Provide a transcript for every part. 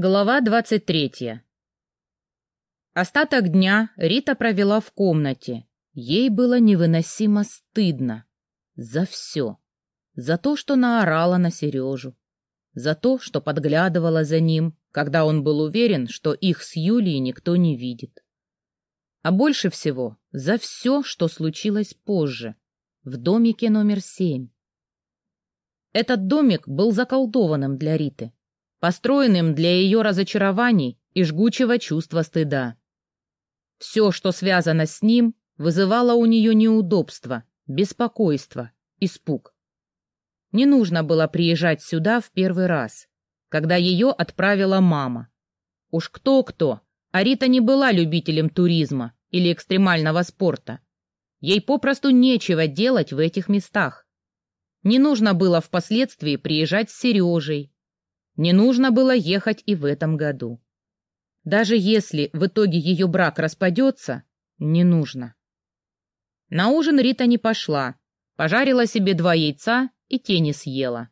Глава двадцать третья. Остаток дня Рита провела в комнате. Ей было невыносимо стыдно. За все. За то, что наорала на Сережу. За то, что подглядывала за ним, когда он был уверен, что их с Юлией никто не видит. А больше всего за все, что случилось позже, в домике номер семь. Этот домик был заколдованным для Риты построенным для ее разочарований и жгучего чувства стыда. Все, что связано с ним, вызывало у нее неудобство, беспокойство, испуг. Не нужно было приезжать сюда в первый раз, когда ее отправила мама. Уж кто-кто, а Рита не была любителем туризма или экстремального спорта. Ей попросту нечего делать в этих местах. Не нужно было впоследствии приезжать с Сережей, не нужно было ехать и в этом году. Даже если в итоге ее брак распадется, не нужно. На ужин Рита не пошла, пожарила себе два яйца и тени съела.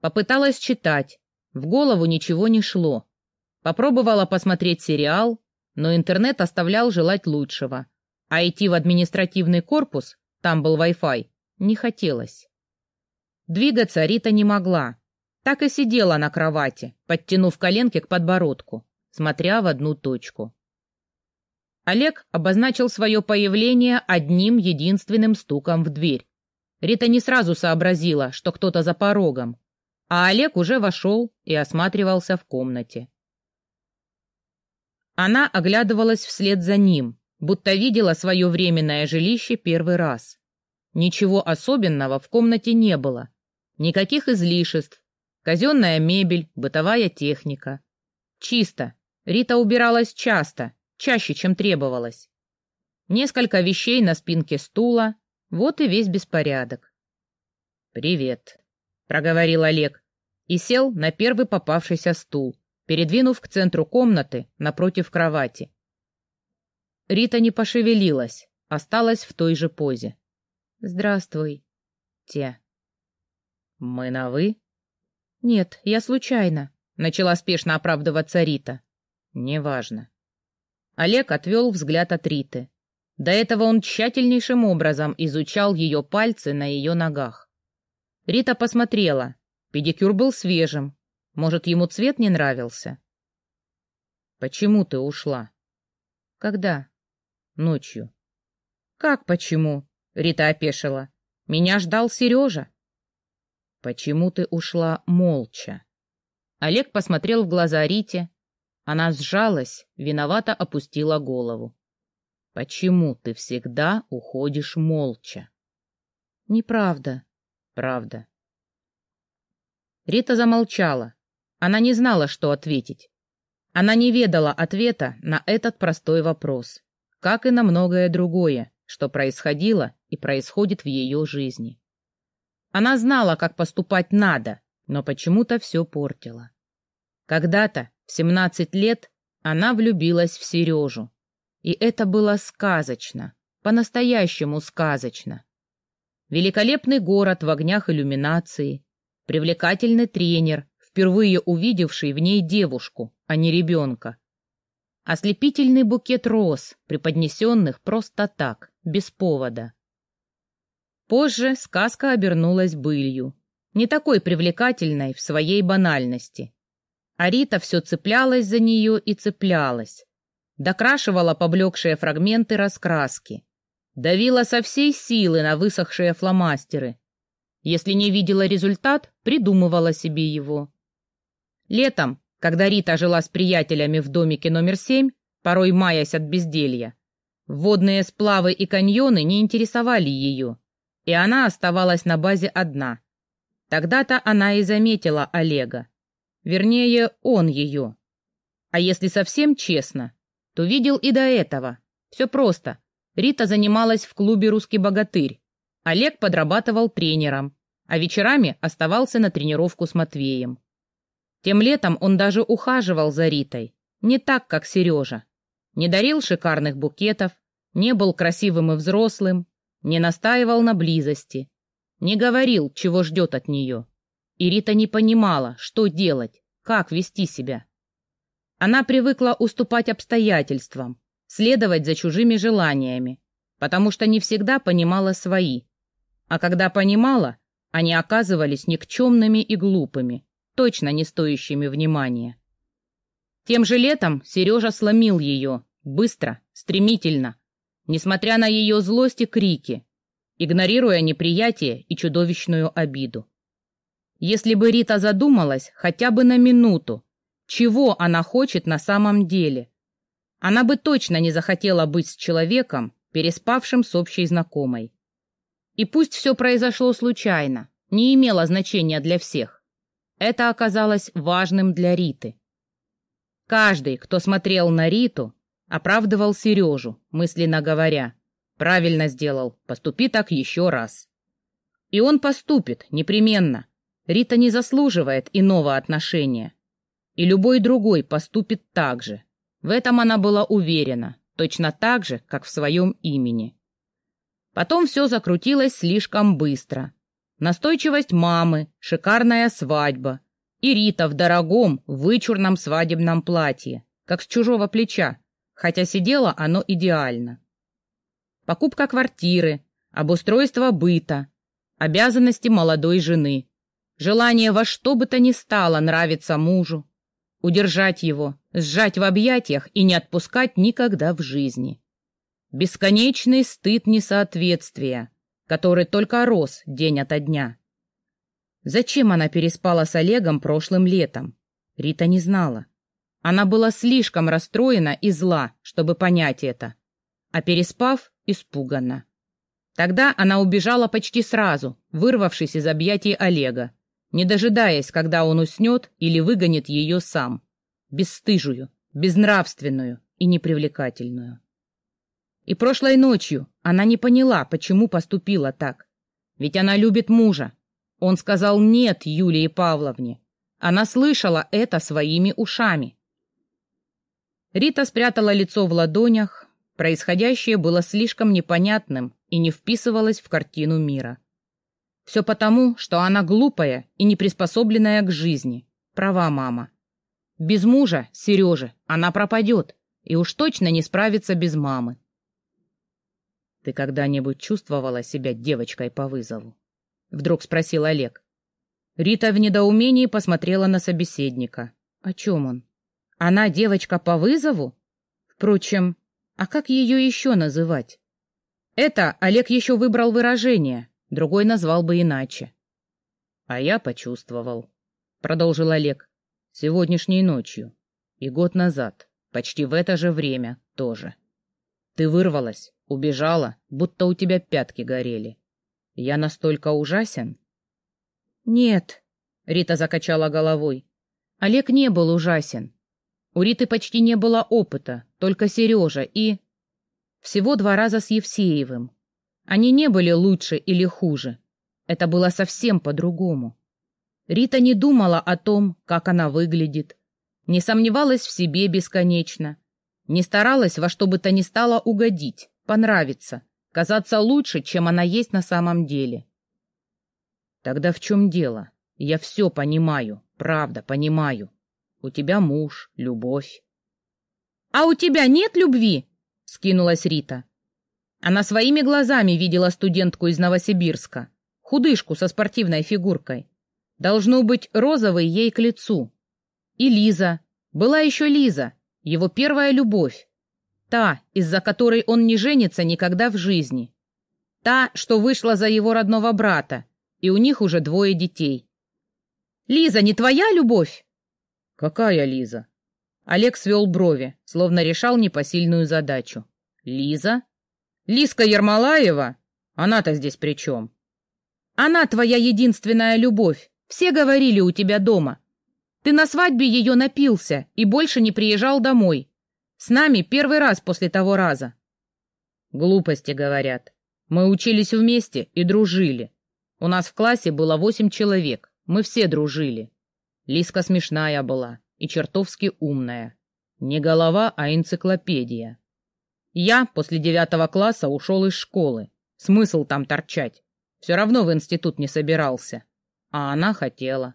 Попыталась читать, в голову ничего не шло. Попробовала посмотреть сериал, но интернет оставлял желать лучшего, а идти в административный корпус, там был Wi-Fi, не хотелось. Двигаться Рита не могла, так и сидела на кровати, подтянув коленки к подбородку, смотря в одну точку. Олег обозначил свое появление одним единственным стуком в дверь. Рита не сразу сообразила, что кто-то за порогом, а Олег уже вошел и осматривался в комнате. Она оглядывалась вслед за ним, будто видела свое временное жилище первый раз. Ничего особенного в комнате не было, никаких излишеств, Казенная мебель, бытовая техника. Чисто. Рита убиралась часто, чаще, чем требовалось. Несколько вещей на спинке стула, вот и весь беспорядок. «Привет», — проговорил Олег и сел на первый попавшийся стул, передвинув к центру комнаты напротив кровати. Рита не пошевелилась, осталась в той же позе. «Здравствуй, те». «Мы на «вы»?» «Нет, я случайно», — начала спешно оправдываться Рита. «Неважно». Олег отвел взгляд от Риты. До этого он тщательнейшим образом изучал ее пальцы на ее ногах. Рита посмотрела. Педикюр был свежим. Может, ему цвет не нравился? «Почему ты ушла?» «Когда?» «Ночью». «Как почему?» — Рита опешила. «Меня ждал Сережа». «Почему ты ушла молча?» Олег посмотрел в глаза Рите. Она сжалась, виновато опустила голову. «Почему ты всегда уходишь молча?» «Неправда». «Правда». Рита замолчала. Она не знала, что ответить. Она не ведала ответа на этот простой вопрос, как и на многое другое, что происходило и происходит в ее жизни. Она знала, как поступать надо, но почему-то все портила. Когда-то, в семнадцать лет, она влюбилась в Сережу. И это было сказочно, по-настоящему сказочно. Великолепный город в огнях иллюминации, привлекательный тренер, впервые увидевший в ней девушку, а не ребенка. Ослепительный букет роз, преподнесенных просто так, без повода. Позже сказка обернулась былью, не такой привлекательной в своей банальности. А Рита все цеплялась за нее и цеплялась. Докрашивала поблекшие фрагменты раскраски. Давила со всей силы на высохшие фломастеры. Если не видела результат, придумывала себе его. Летом, когда Рита жила с приятелями в домике номер семь, порой маясь от безделья, водные сплавы и каньоны не интересовали ее и она оставалась на базе одна. Тогда-то она и заметила Олега. Вернее, он ее. А если совсем честно, то видел и до этого. Все просто. Рита занималась в клубе «Русский богатырь». Олег подрабатывал тренером, а вечерами оставался на тренировку с Матвеем. Тем летом он даже ухаживал за Ритой. Не так, как Сережа. Не дарил шикарных букетов, не был красивым и взрослым, не настаивал на близости, не говорил, чего ждет от нее. И Рита не понимала, что делать, как вести себя. Она привыкла уступать обстоятельствам, следовать за чужими желаниями, потому что не всегда понимала свои. А когда понимала, они оказывались никчемными и глупыми, точно не стоящими внимания. Тем же летом Сережа сломил ее, быстро, стремительно, несмотря на ее злость и крики, игнорируя неприятие и чудовищную обиду. Если бы Рита задумалась хотя бы на минуту, чего она хочет на самом деле, она бы точно не захотела быть с человеком, переспавшим с общей знакомой. И пусть все произошло случайно, не имело значения для всех. Это оказалось важным для Риты. Каждый, кто смотрел на Риту, оправдывал Сережу, мысленно говоря. Правильно сделал, поступи так еще раз. И он поступит, непременно. Рита не заслуживает иного отношения. И любой другой поступит так же. В этом она была уверена, точно так же, как в своем имени. Потом все закрутилось слишком быстро. Настойчивость мамы, шикарная свадьба. И Рита в дорогом, вычурном свадебном платье, как с чужого плеча, хотя сидело оно идеально. Покупка квартиры, обустройство быта, обязанности молодой жены, желание во что бы то ни стало нравиться мужу, удержать его, сжать в объятиях и не отпускать никогда в жизни. Бесконечный стыд несоответствия, который только рос день ото дня. Зачем она переспала с Олегом прошлым летом? Рита не знала. Она была слишком расстроена и зла, чтобы понять это. А переспав, испуганно. Тогда она убежала почти сразу, вырвавшись из объятий Олега, не дожидаясь, когда он уснет или выгонит ее сам. Бесстыжую, безнравственную и непривлекательную. И прошлой ночью она не поняла, почему поступила так. Ведь она любит мужа. Он сказал «нет» Юлии Павловне. Она слышала это своими ушами. Рита спрятала лицо в ладонях. Происходящее было слишком непонятным и не вписывалось в картину мира. Все потому, что она глупая и не приспособленная к жизни. Права мама. Без мужа, Сережи, она пропадет и уж точно не справится без мамы. «Ты когда-нибудь чувствовала себя девочкой по вызову?» — вдруг спросил Олег. Рита в недоумении посмотрела на собеседника. «О чем он? Она девочка по вызову? Впрочем, а как ее еще называть?» Это Олег еще выбрал выражение, другой назвал бы иначе. «А я почувствовал», — продолжил Олег, — «сегодняшней ночью и год назад, почти в это же время тоже. Ты вырвалась, Убежала, будто у тебя пятки горели. Я настолько ужасен? Нет, Рита закачала головой. Олег не был ужасен. У Риты почти не было опыта, только Сережа и... Всего два раза с Евсеевым. Они не были лучше или хуже. Это было совсем по-другому. Рита не думала о том, как она выглядит, не сомневалась в себе бесконечно, не старалась во что бы то ни стало угодить понравиться, казаться лучше, чем она есть на самом деле. Тогда в чем дело? Я все понимаю, правда, понимаю. У тебя муж, любовь. А у тебя нет любви? Скинулась Рита. Она своими глазами видела студентку из Новосибирска, худышку со спортивной фигуркой. Должно быть, розовый ей к лицу. И Лиза. Была еще Лиза, его первая любовь. Та, из-за которой он не женится никогда в жизни. Та, что вышла за его родного брата, и у них уже двое детей. «Лиза, не твоя любовь?» «Какая Лиза?» Олег свел брови, словно решал непосильную задачу. «Лиза? Лизка Ермолаева? Она-то здесь при чем?» «Она твоя единственная любовь. Все говорили у тебя дома. Ты на свадьбе ее напился и больше не приезжал домой. С нами первый раз после того раза. Глупости говорят. Мы учились вместе и дружили. У нас в классе было восемь человек. Мы все дружили. Лиска смешная была и чертовски умная. Не голова, а энциклопедия. Я после девятого класса ушел из школы. Смысл там торчать. Все равно в институт не собирался. А она хотела.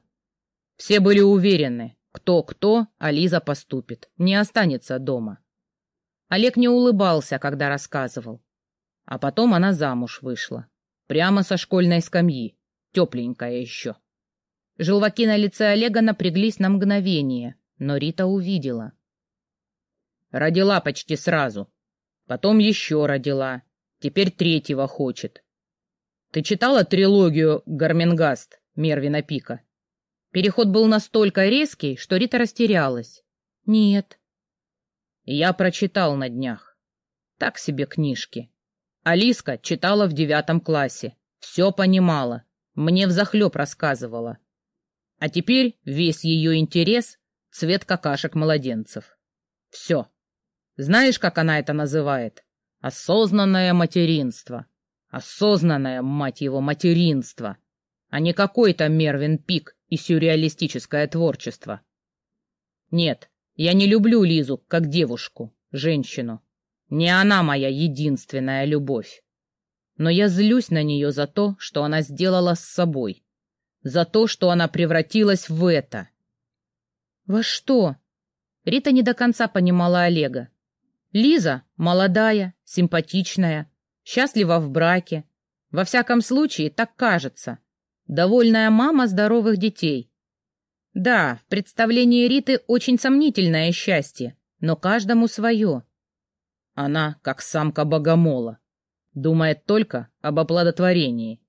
Все были уверены. Кто-кто, а Лиза поступит, не останется дома. Олег не улыбался, когда рассказывал. А потом она замуж вышла. Прямо со школьной скамьи, тепленькая еще. Желваки на лице Олега напряглись на мгновение, но Рита увидела. Родила почти сразу. Потом еще родила. Теперь третьего хочет. Ты читала трилогию «Гарменгаст» Мервина Пика? Переход был настолько резкий, что Рита растерялась. Нет. Я прочитал на днях. Так себе книжки. Алиска читала в девятом классе. Все понимала. Мне взахлеб рассказывала. А теперь весь ее интерес — цвет какашек младенцев. Все. Знаешь, как она это называет? Осознанное материнство. Осознанное, мать его, материнство. А не какой-то Мервин Пик и сюрреалистическое творчество. Нет, я не люблю Лизу как девушку, женщину. Не она моя единственная любовь. Но я злюсь на нее за то, что она сделала с собой. За то, что она превратилась в это. Во что? Рита не до конца понимала Олега. Лиза молодая, симпатичная, счастлива в браке. Во всяком случае, так кажется. Довольная мама здоровых детей. Да, в представлении Риты очень сомнительное счастье, но каждому свое. Она, как самка богомола, думает только об оплодотворении.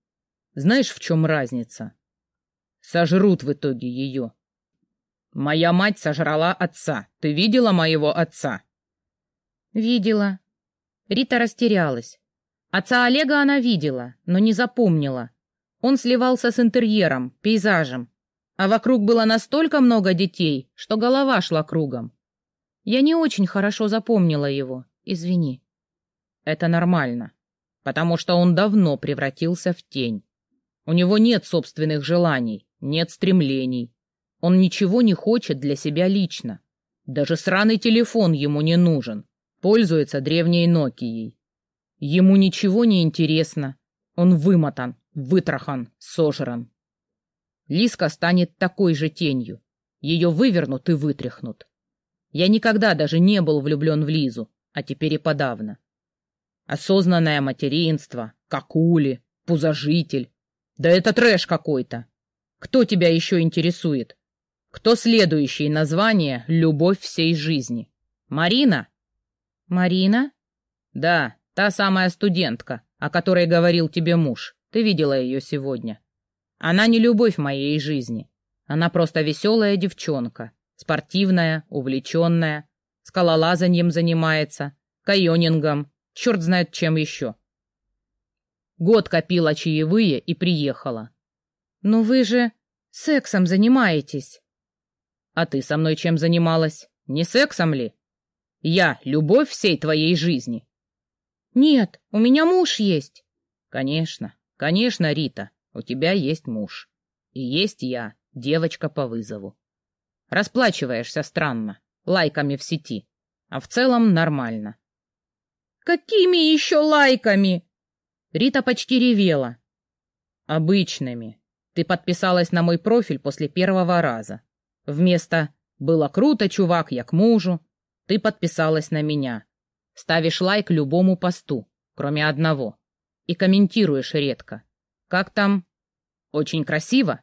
Знаешь, в чем разница? Сожрут в итоге ее. Моя мать сожрала отца. Ты видела моего отца? Видела. Рита растерялась. Отца Олега она видела, но не запомнила. Он сливался с интерьером, пейзажем. А вокруг было настолько много детей, что голова шла кругом. Я не очень хорошо запомнила его, извини. Это нормально, потому что он давно превратился в тень. У него нет собственных желаний, нет стремлений. Он ничего не хочет для себя лично. Даже сраный телефон ему не нужен пользуется древней Нокией. Ему ничего не интересно. Он вымотан, вытрахан, сожран. Лиска станет такой же тенью. Ее вывернут и вытряхнут. Я никогда даже не был влюблен в Лизу, а теперь и подавно. Осознанное материнство, какули, пузожитель. Да это трэш какой-то. Кто тебя еще интересует? Кто следующее название «Любовь всей жизни»? Марина «Марина?» «Да, та самая студентка, о которой говорил тебе муж. Ты видела ее сегодня. Она не любовь моей жизни. Она просто веселая девчонка, спортивная, увлеченная, скалолазанием занимается, кайонингом, черт знает чем еще. Год копила чаевые и приехала. «Но вы же сексом занимаетесь». «А ты со мной чем занималась? Не сексом ли?» Я — любовь всей твоей жизни. Нет, у меня муж есть. Конечно, конечно, Рита, у тебя есть муж. И есть я, девочка по вызову. Расплачиваешься странно, лайками в сети, а в целом нормально. Какими еще лайками? Рита почти ревела. Обычными. Ты подписалась на мой профиль после первого раза. Вместо «было круто, чувак, я к мужу» Ты подписалась на меня. Ставишь лайк любому посту, кроме одного. И комментируешь редко. Как там? Очень красиво?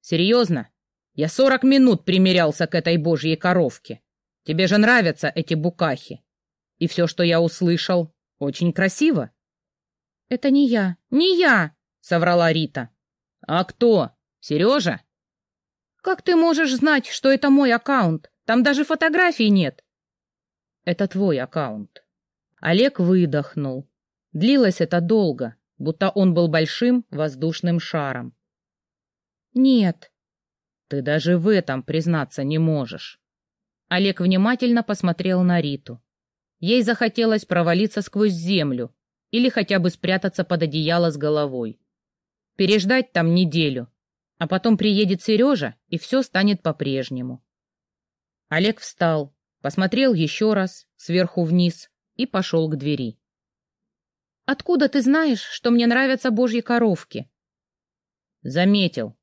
Серьезно? Я сорок минут примерялся к этой божьей коровке. Тебе же нравятся эти букахи. И все, что я услышал, очень красиво. Это не я, не я, соврала Рита. А кто? Сережа? Как ты можешь знать, что это мой аккаунт? Там даже фотографий нет. Это твой аккаунт. Олег выдохнул. Длилось это долго, будто он был большим воздушным шаром. Нет. Ты даже в этом признаться не можешь. Олег внимательно посмотрел на Риту. Ей захотелось провалиться сквозь землю или хотя бы спрятаться под одеяло с головой. Переждать там неделю, а потом приедет Сережа, и все станет по-прежнему. Олег встал, посмотрел еще раз, сверху вниз, и пошел к двери. «Откуда ты знаешь, что мне нравятся божьи коровки?» «Заметил.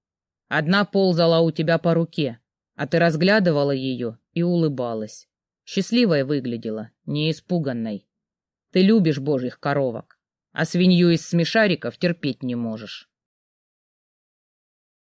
Одна ползала у тебя по руке, А ты разглядывала ее и улыбалась. Счастливая выглядела, не испуганной. Ты любишь божьих коровок, а свинью из смешариков терпеть не можешь.